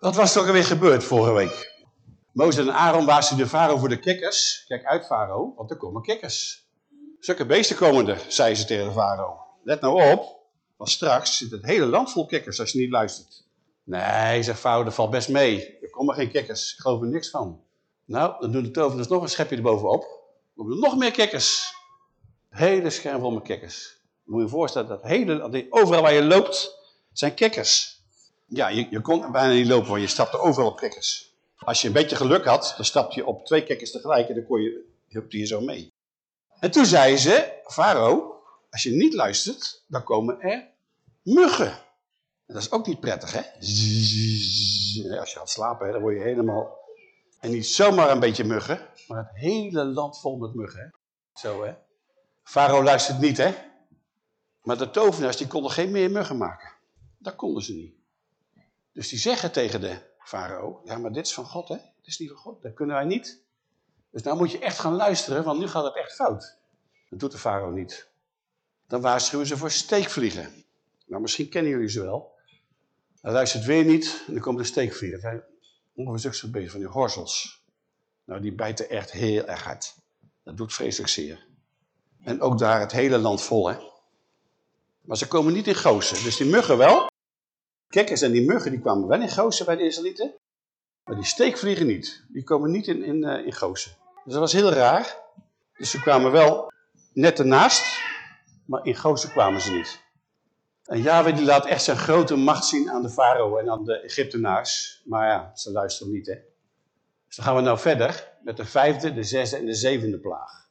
Wat was er ook alweer gebeurd vorige week? Mozes en Aaron waarschuwden de farao voor de kikkers. Kijk uit farao, want er komen kikkers. Zulke beesten komen er, zei ze tegen de farao. Let nou op, want straks zit het hele land vol kikkers als je niet luistert. Nee, zegt farao, dat valt best mee. Er komen geen kikkers, ik geloof er niks van. Nou, dan doen de tovenaars nog een schepje erbovenop. Dan komen er nog meer kikkers. Hele scherm vol met kikkers. Moet je je voorstellen dat hele, overal waar je loopt, zijn kikkers. Ja, je, je kon bijna niet lopen, want je stapte overal op kikkers. Als je een beetje geluk had, dan stapte je op twee kikkers tegelijk en dan kon je, je zo mee. En toen zei ze, Farao, als je niet luistert, dan komen er muggen. En dat is ook niet prettig, hè? Als je gaat slapen, dan word je helemaal... En niet zomaar een beetje muggen, maar het hele land vol met muggen, hè? Zo, hè? Farao luistert niet, hè? Maar de tovenaars, die konden geen meer muggen maken. Dat konden ze niet. Dus die zeggen tegen de farao, ja, maar dit is van God, hè? Dit is niet van God, dat kunnen wij niet. Dus nou moet je echt gaan luisteren, want nu gaat het echt fout. Dat doet de farao niet. Dan waarschuwen ze voor steekvliegen. Nou, misschien kennen jullie ze wel. Hij luistert weer niet en dan komen de steekvliegen. Hij ongeveer zo bezig van die horzels. Nou, die bijten echt heel erg hard. Dat doet vreselijk zeer. En ook daar het hele land vol, hè. Maar ze komen niet in Gozen. Dus die muggen wel. Kikkers en die muggen die kwamen wel in Gozen bij de Israëlieten. Maar die steekvliegen niet. Die komen niet in, in, uh, in Gozen. Dus dat was heel raar. Dus ze kwamen wel net ernaast. Maar in Gozen kwamen ze niet. En Yahweh die laat echt zijn grote macht zien aan de farao en aan de Egyptenaars. Maar ja, ze luisteren niet hè. Dus dan gaan we nou verder met de vijfde, de zesde en de zevende plaag.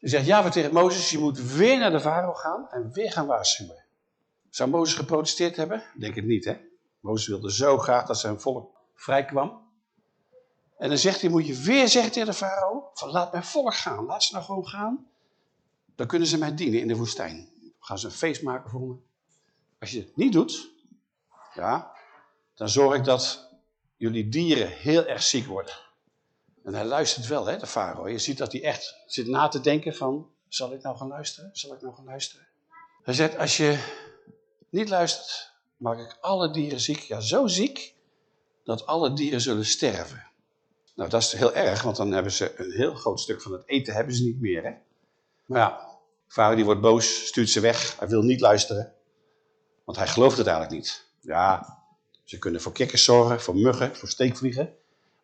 Dan zegt Yahweh tegen Mozes, je moet weer naar de farao gaan en weer gaan waarschuwen. Zou Mozes geprotesteerd hebben? Denk het niet hè. Mozes wilde zo graag dat zijn volk vrij kwam. En dan zegt hij, moet je weer zeggen tegen de farao, van laat mijn volk gaan, laat ze nou gewoon gaan. Dan kunnen ze mij dienen in de woestijn. Gaan ze een feest maken voor me. Als je het niet doet, ja, dan zorg ik dat jullie dieren heel erg ziek worden. En hij luistert wel, hè, de farao. Je ziet dat hij echt zit na te denken van, zal ik nou gaan luisteren? Zal ik nou gaan luisteren? Hij zegt, als je niet luistert, maak ik alle dieren ziek. Ja, zo ziek, dat alle dieren zullen sterven. Nou, dat is heel erg, want dan hebben ze een heel groot stuk van het eten hebben ze niet meer, hè. Maar ja, farao die wordt boos, stuurt ze weg. Hij wil niet luisteren. Want hij gelooft het eigenlijk niet. Ja, ze kunnen voor kikkers zorgen, voor muggen, voor steekvliegen.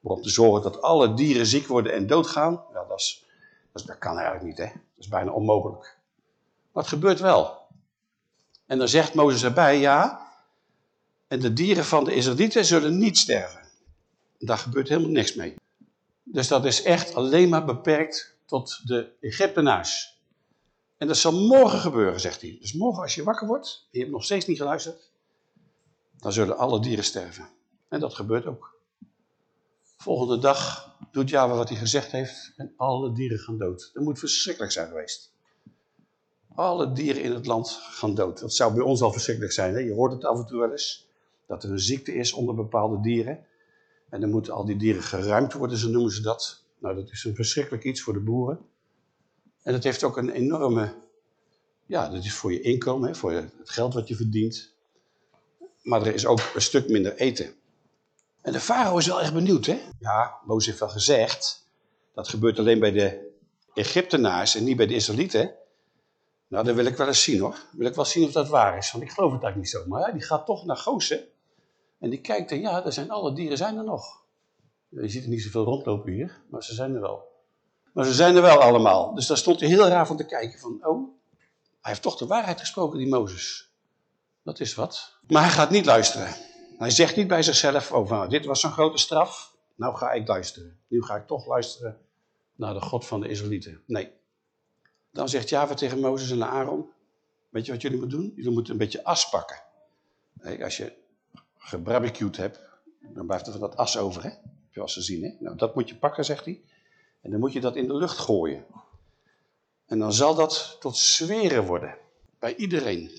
Maar om te zorgen dat alle dieren ziek worden en doodgaan, ja, dat, is, dat kan eigenlijk niet. Hè? Dat is bijna onmogelijk. Maar het gebeurt wel. En dan zegt Mozes erbij, ja, en de dieren van de Israëlieten zullen niet sterven. Daar gebeurt helemaal niks mee. Dus dat is echt alleen maar beperkt tot de Egyptenaars. En dat zal morgen gebeuren, zegt hij. Dus morgen als je wakker wordt, en je hebt nog steeds niet geluisterd, dan zullen alle dieren sterven. En dat gebeurt ook. Volgende dag doet Java wat hij gezegd heeft en alle dieren gaan dood. Dat moet verschrikkelijk zijn geweest. Alle dieren in het land gaan dood. Dat zou bij ons al verschrikkelijk zijn. Hè? Je hoort het af en toe wel eens. Dat er een ziekte is onder bepaalde dieren. En dan moeten al die dieren geruimd worden, zo noemen ze dat. Nou, dat is een verschrikkelijk iets voor de boeren. En dat heeft ook een enorme... Ja, dat is voor je inkomen, hè? voor het geld wat je verdient. Maar er is ook een stuk minder eten. En de farao is wel echt benieuwd, hè? Ja, Mozes heeft wel gezegd, dat gebeurt alleen bij de Egyptenaars en niet bij de Israëlieten. Nou, dat wil ik wel eens zien, hoor. wil ik wel zien of dat waar is, want ik geloof het eigenlijk niet zo. Maar die gaat toch naar Gozen en die kijkt en ja, er zijn alle dieren zijn er nog. Je ziet er niet zoveel rondlopen hier, maar ze zijn er wel. Maar ze zijn er wel allemaal. Dus daar stond hij heel raar van te kijken van, oh, hij heeft toch de waarheid gesproken, die Mozes. Dat is wat. Maar hij gaat niet luisteren. Hij zegt niet bij zichzelf, oh, nou, dit was zo'n grote straf, nou ga ik luisteren. Nu ga ik toch luisteren naar de God van de Israëlieten. Nee. Dan zegt Java tegen Mozes en Aaron, weet je wat jullie moeten doen? Jullie moeten een beetje as pakken. als je gebarbecued hebt, dan blijft er van dat as over, hè? Heb je al gezien, hè? Nou, dat moet je pakken, zegt hij. En dan moet je dat in de lucht gooien. En dan zal dat tot zweren worden. Bij iedereen.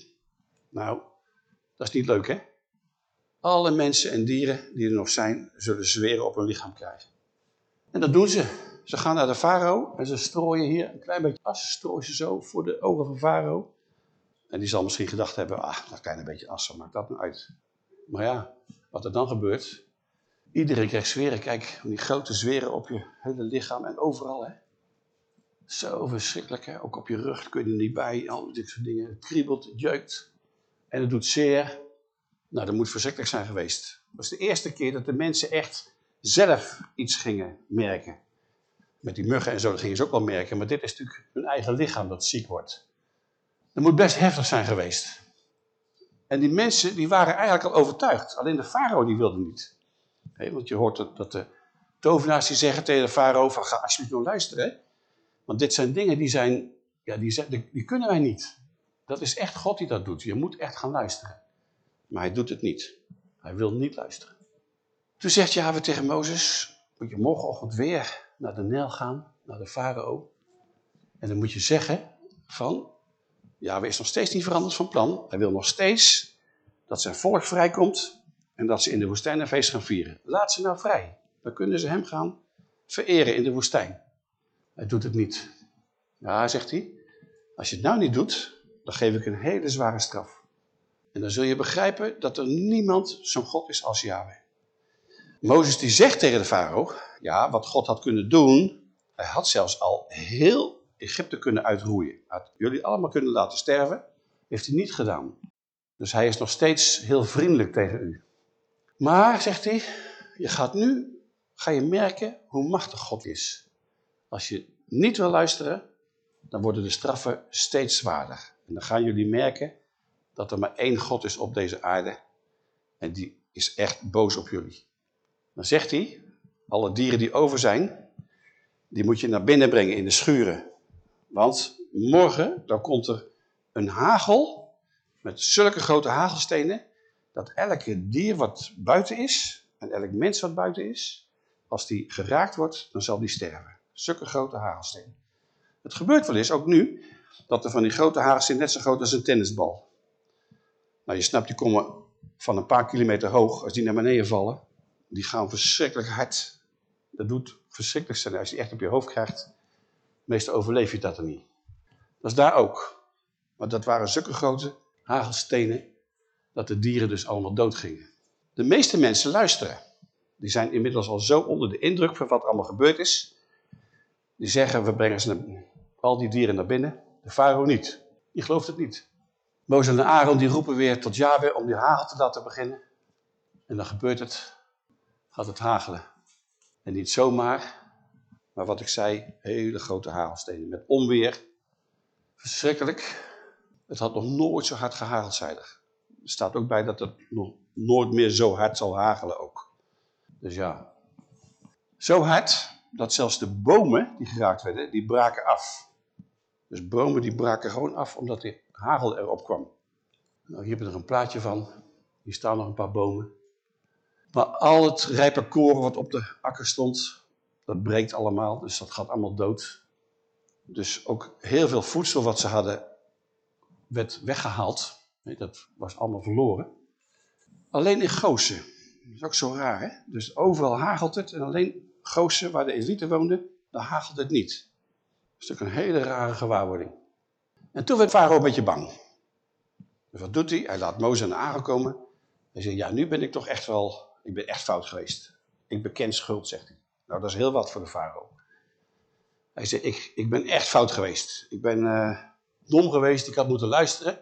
Nou, dat is niet leuk, hè? Alle mensen en dieren die er nog zijn, zullen zweren op hun lichaam krijgen. En dat doen ze. Ze gaan naar de farao en ze strooien hier een klein beetje as, strooien ze zo voor de ogen van farao. En die zal misschien gedacht hebben, ah, dat kleine beetje as, wat maakt dat nou uit? Maar ja, wat er dan gebeurt, Iedereen krijgt zweren. Kijk, die grote zweren op je hele lichaam en overal. Hè? Zo verschrikkelijk. Hè? Ook op je rug kun je er niet bij. Al dit soort dingen. Het kriebelt, het jeukt. En het doet zeer. Nou, dat moet verschrikkelijk zijn geweest. Dat was de eerste keer dat de mensen echt zelf iets gingen merken. Met die muggen en zo, dat gingen ze ook wel merken. Maar dit is natuurlijk hun eigen lichaam dat ziek wordt. Dat moet best heftig zijn geweest. En die mensen die waren eigenlijk al overtuigd. Alleen de farao die wilde niet. want je hoort dat, de tovenaars die zeggen tegen de farao van ga alsjeblieft nou luisteren. Want dit zijn dingen die zijn, ja, die, die, die kunnen wij niet. Dat is echt God die dat doet. Je moet echt gaan luisteren. Maar hij doet het niet. Hij wil niet luisteren. Toen zegt Jahwe tegen Mozes, moet je morgenochtend weer naar de Nijl gaan, naar de farao. En dan moet je zeggen van, Jahwe is nog steeds niet veranderd van plan. Hij wil nog steeds dat zijn volk vrijkomt en dat ze in de woestijn een feest gaan vieren. Laat ze nou vrij. Dan kunnen ze hem gaan vereren in de woestijn. Hij doet het niet. Ja, zegt hij, als je het nou niet doet, dan geef ik een hele zware straf. En dan zul je begrijpen dat er niemand zo'n God is als Yahweh. Mozes die zegt tegen de farao, ja, wat God had kunnen doen, hij had zelfs al heel Egypte kunnen uitroeien. Had jullie allemaal kunnen laten sterven, heeft hij niet gedaan. Dus hij is nog steeds heel vriendelijk tegen u. Maar, zegt hij, je gaat nu, ga je merken hoe machtig God is. Als je niet wil luisteren, dan worden de straffen steeds zwaarder. En dan gaan jullie merken dat er maar één God is op deze aarde. En die is echt boos op jullie. Dan zegt hij, alle dieren die over zijn, die moet je naar binnen brengen in de schuren. Want morgen, dan komt er een hagel met zulke grote hagelstenen, dat elke dier wat buiten is, en elk mens wat buiten is, als die geraakt wordt, dan zal die sterven. Zulke grote hagelstenen. Het gebeurt wel eens, ook nu, dat er van die grote hagelstenen net zo groot als een tennisbal. Nou, je snapt, die komen van een paar kilometer hoog, als die naar beneden vallen, die gaan verschrikkelijk hard. Dat doet verschrikkelijk zijn. Als je die echt op je hoofd krijgt, meestal overleef je dat er niet. Dat is daar ook. Maar dat waren zulke grote hagelstenen, dat de dieren dus allemaal doodgingen. De meeste mensen luisteren. Die zijn inmiddels al zo onder de indruk van wat allemaal gebeurd is. Die zeggen, we brengen ze al die dieren naar binnen. De farao niet. Die gelooft het niet. Mozes en Aaron die roepen weer tot Yahweh om die hagel te laten beginnen. En dan gebeurt het, gaat het hagelen. En niet zomaar, maar wat ik zei, hele grote hagelstenen met onweer. Verschrikkelijk. Het had nog nooit zo hard gehageld, zei er. Staat ook bij dat het nog nooit meer zo hard zal hagelen ook. Dus ja, zo hard dat zelfs de bomen die geraakt werden, die braken af. Dus bomen die braken gewoon af omdat de hagel erop kwam. Nou, hier heb je er een plaatje van. Hier staan nog een paar bomen. Maar al het rijpe koren wat op de akker stond, dat breekt allemaal. Dus dat gaat allemaal dood. Dus ook heel veel voedsel wat ze hadden, werd weggehaald. Dat was allemaal verloren. Alleen in Goosen. Dat is ook zo raar, hè? Dus overal hagelt het en alleen Goosen, waar de elite woonde, daar hagelt het niet. Dat is ook een hele rare gewaarwording. En toen werd Farao een beetje bang. Dus wat doet hij? Hij laat Mozes naar Aaron komen. Hij zegt, ja, nu ben ik toch echt wel, ik ben echt fout geweest. Ik beken schuld, zegt hij. Nou, dat is heel wat voor de farao. Hij zegt, ik, ik ben echt fout geweest. Ik ben uh, dom geweest, ik had moeten luisteren.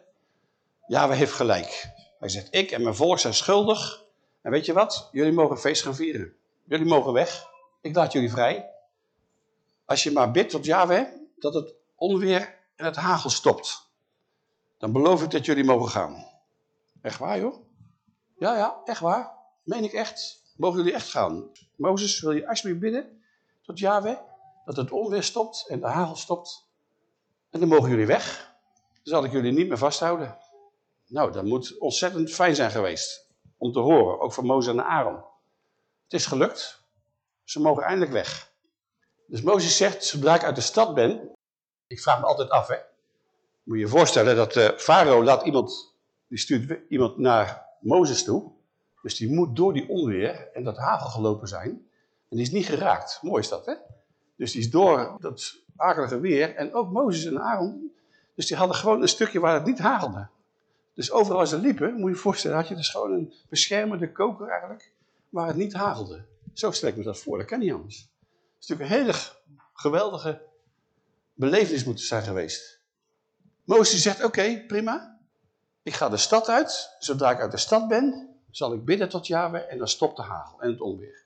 Ja, we heeft gelijk. Hij zegt, ik en mijn volk zijn schuldig. En weet je wat? Jullie mogen feest gaan vieren. Jullie mogen weg. Ik laat jullie vrij. Als je maar bidt tot Yahweh, dat het onweer en het hagel stopt. Dan beloof ik dat jullie mogen gaan. Echt waar, joh? Ja, ja, echt waar. Meen ik echt. Mogen jullie echt gaan. Mozes, wil je alsjeblieft bidden tot Yahweh, dat het onweer stopt en de hagel stopt. En dan mogen jullie weg. Dan zal ik jullie niet meer vasthouden. Nou, dat moet ontzettend fijn zijn geweest. Om te horen, ook van Mozes en Aaron. Het is gelukt. Ze mogen eindelijk weg. Dus Mozes zegt, zodra ik uit de stad ben, ik vraag me altijd af, hè. Moet je je voorstellen dat uh, farao laat iemand, die stuurt iemand naar Mozes toe. Dus die moet door die onweer en dat hagel gelopen zijn. En die is niet geraakt. Mooi is dat, hè? Dus die is door dat akelige weer. En ook Mozes en Aaron. Dus die hadden gewoon een stukje waar het niet hagelde. Dus overal als ze liepen, moet je je voorstellen, had je dus gewoon een beschermende koker eigenlijk. waar het niet hagelde. Zo stel ik me dat voor, dat kan niet anders. Het is natuurlijk een hele geweldige belevenis moeten zijn geweest. Mozes zegt, oké, prima. Ik ga de stad uit. Zodra ik uit de stad ben, zal ik bidden tot Yahweh en dan stopt de hagel en het onweer.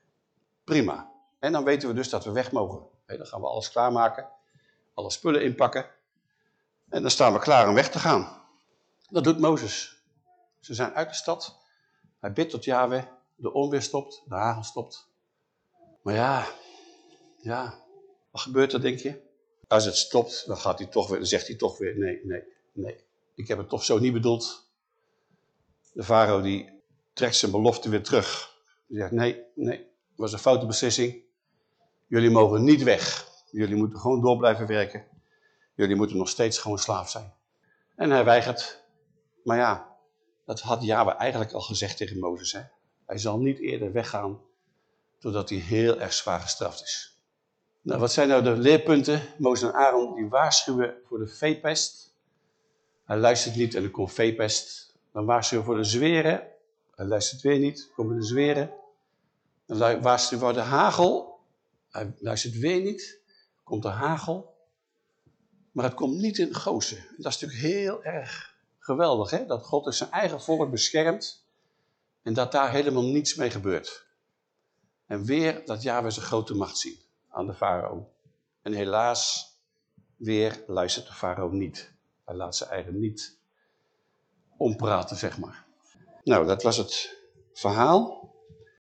Prima. En dan weten we dus dat we weg mogen. dan gaan we alles klaarmaken, alle spullen inpakken. En dan staan we klaar om weg te gaan. Dat doet Mozes. Ze zijn uit de stad. Hij bidt tot Yahweh. De onweer stopt, de hagel stopt. Maar ja, ja, wat gebeurt er denk je? Als het stopt, dan, gaat hij toch weer, dan zegt hij toch weer, nee, nee, nee. Ik heb het toch zo niet bedoeld. De farao die trekt zijn belofte weer terug. Die zegt, nee, nee, het was een foute beslissing. Jullie mogen niet weg. Jullie moeten gewoon door blijven werken. Jullie moeten nog steeds gewoon slaaf zijn. En hij weigert. Maar ja, dat had Yahweh eigenlijk al gezegd tegen Mozes. Hè? Hij zal niet eerder weggaan, totdat hij heel erg zwaar gestraft is. Nou, wat zijn nou de leerpunten? Mozes en Aaron die waarschuwen voor de veepest. Hij luistert niet en er komt veepest. Dan waarschuwen voor de zweren. Hij luistert weer niet, komen de zweren. Dan waarschuwen voor de hagel. Hij luistert weer niet, komt de hagel. Maar het komt niet in Gozen. Dat is natuurlijk heel erg geweldig, hè? dat God dus zijn eigen volk beschermt en dat daar helemaal niets mee gebeurt. En weer dat Yahweh zijn grote macht zien aan de farao. En helaas, weer luistert de farao niet. Hij laat zijn eigen niet ompraten, zeg maar. Nou, dat was het verhaal.